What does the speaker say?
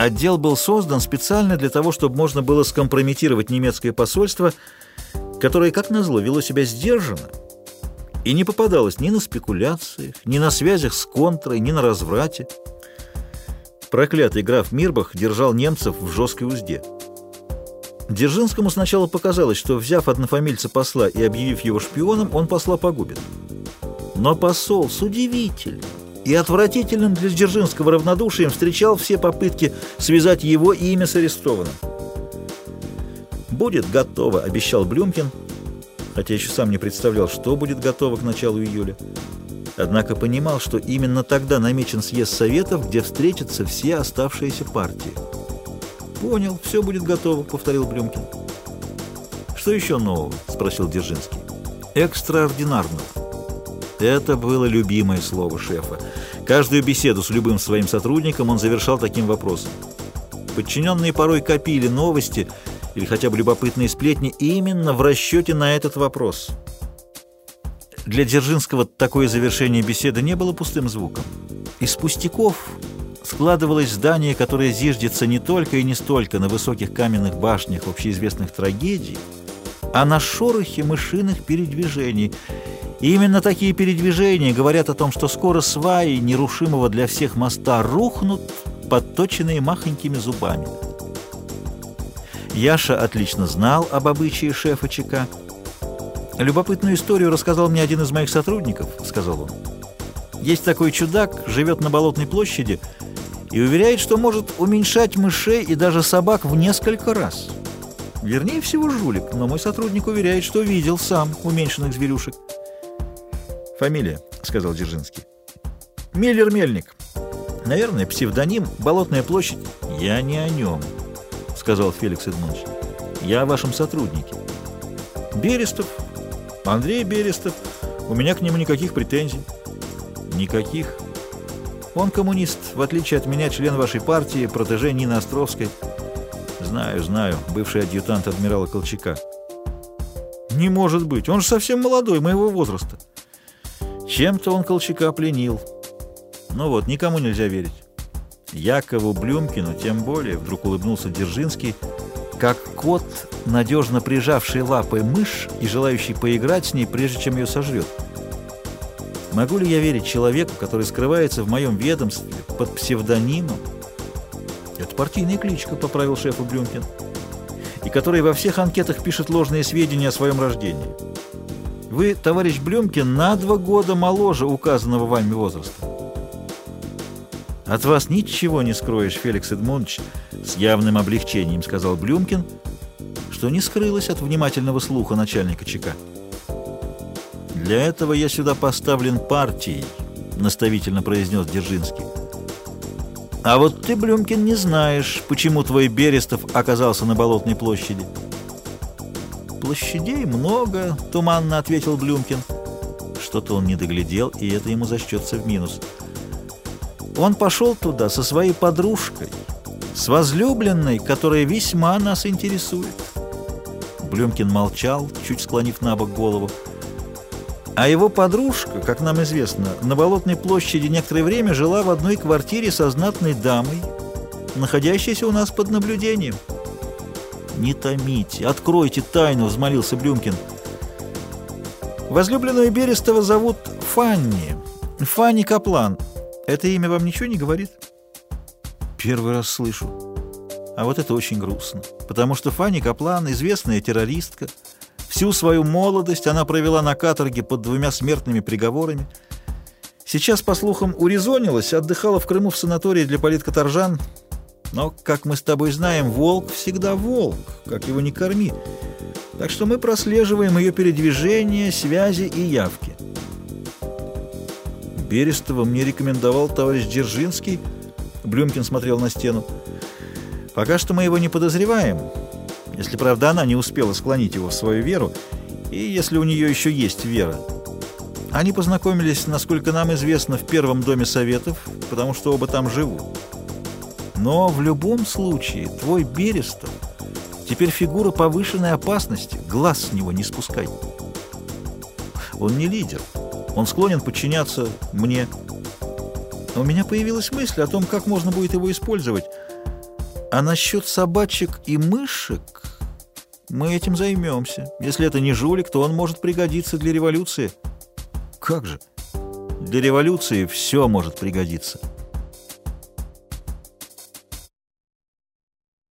Отдел был создан специально для того, чтобы можно было скомпрометировать немецкое посольство, которое, как назло, вело себя сдержанно и не попадалось ни на спекуляциях, ни на связях с контрой, ни на разврате. Проклятый граф Мирбах держал немцев в жесткой узде. Дзержинскому сначала показалось, что, взяв однофамильца посла и объявив его шпионом, он посла погубит. Но посол с удивительным и отвратительным для Дзержинского равнодушием встречал все попытки связать его имя с арестованным. «Будет готово», — обещал Блюмкин, хотя еще сам не представлял, что будет готово к началу июля. Однако понимал, что именно тогда намечен съезд Советов, где встретятся все оставшиеся партии. «Понял, все будет готово», — повторил Блюмкин. «Что еще нового?» — спросил Дзержинский. «Экстраординарного». Это было любимое слово шефа. Каждую беседу с любым своим сотрудником он завершал таким вопросом. Подчиненные порой копили новости или хотя бы любопытные сплетни именно в расчете на этот вопрос. Для Дзержинского такое завершение беседы не было пустым звуком. Из пустяков складывалось здание, которое зиждется не только и не столько на высоких каменных башнях общеизвестных трагедий, а на шорохе мышиных передвижений. И именно такие передвижения говорят о том, что скоро сваи нерушимого для всех моста рухнут, подточенные махонькими зубами. Яша отлично знал об обычае шефа ЧК. «Любопытную историю рассказал мне один из моих сотрудников», — сказал он. «Есть такой чудак, живет на Болотной площади и уверяет, что может уменьшать мышей и даже собак в несколько раз. Вернее всего жулик, но мой сотрудник уверяет, что видел сам уменьшенных зверюшек». «Фамилия», — сказал Дзержинский. «Миллер Мельник. Наверное, псевдоним «Болотная площадь». Я не о нем» сказал Феликс Эдмундович. «Я о вашем сотруднике». «Берестов. Андрей Берестов. У меня к нему никаких претензий». «Никаких. Он коммунист, в отличие от меня, член вашей партии, протеже Нины Островской». «Знаю, знаю, бывший адъютант адмирала Колчака». «Не может быть, он же совсем молодой, моего возраста». Чем-то он Колчака пленил. Ну вот, никому нельзя верить. Якову Блюмкину тем более, вдруг улыбнулся Дзержинский, как кот, надежно прижавший лапой мышь и желающий поиграть с ней, прежде чем ее сожрет. Могу ли я верить человеку, который скрывается в моем ведомстве под псевдонимом? Это партийная кличка, поправил шефа Блюмкин, и который во всех анкетах пишет ложные сведения о своем рождении. Вы, товарищ Блюмкин, на два года моложе указанного вами возраста. «От вас ничего не скроешь, Феликс Эдмундович», — с явным облегчением сказал Блюмкин, что не скрылось от внимательного слуха начальника ЧК. «Для этого я сюда поставлен партией», — наставительно произнес Дзержинский. «А вот ты, Блюмкин, не знаешь, почему твой Берестов оказался на Болотной площади». «Площадей много», — туманно ответил Блюмкин. Что-то он не доглядел, и это ему зачтется в минус. Он пошел туда со своей подружкой, с возлюбленной, которая весьма нас интересует. Блюмкин молчал, чуть склонив на бок голову. А его подружка, как нам известно, на Болотной площади некоторое время жила в одной квартире со знатной дамой, находящейся у нас под наблюдением. «Не томите, откройте тайну», — взмолился Блюмкин. Возлюбленную Берестова зовут Фанни, Фанни Каплан. Это имя вам ничего не говорит? Первый раз слышу. А вот это очень грустно, потому что Фанни Каплан — известная террористка. Всю свою молодость она провела на каторге под двумя смертными приговорами. Сейчас, по слухам, урезонилась, отдыхала в Крыму в санатории для политкоторжан. Но, как мы с тобой знаем, волк всегда волк, как его не корми. Так что мы прослеживаем ее передвижения, связи и явки. Берестова мне рекомендовал товарищ Дзержинский. Блюмкин смотрел на стену. Пока что мы его не подозреваем, если, правда, она не успела склонить его в свою веру, и если у нее еще есть вера. Они познакомились, насколько нам известно, в первом доме советов, потому что оба там живут. Но в любом случае твой Берестов теперь фигура повышенной опасности, глаз с него не спускай. Он не лидер. Он склонен подчиняться мне. У меня появилась мысль о том, как можно будет его использовать. А насчет собачек и мышек мы этим займемся. Если это не жулик, то он может пригодиться для революции. Как же? Для революции все может пригодиться.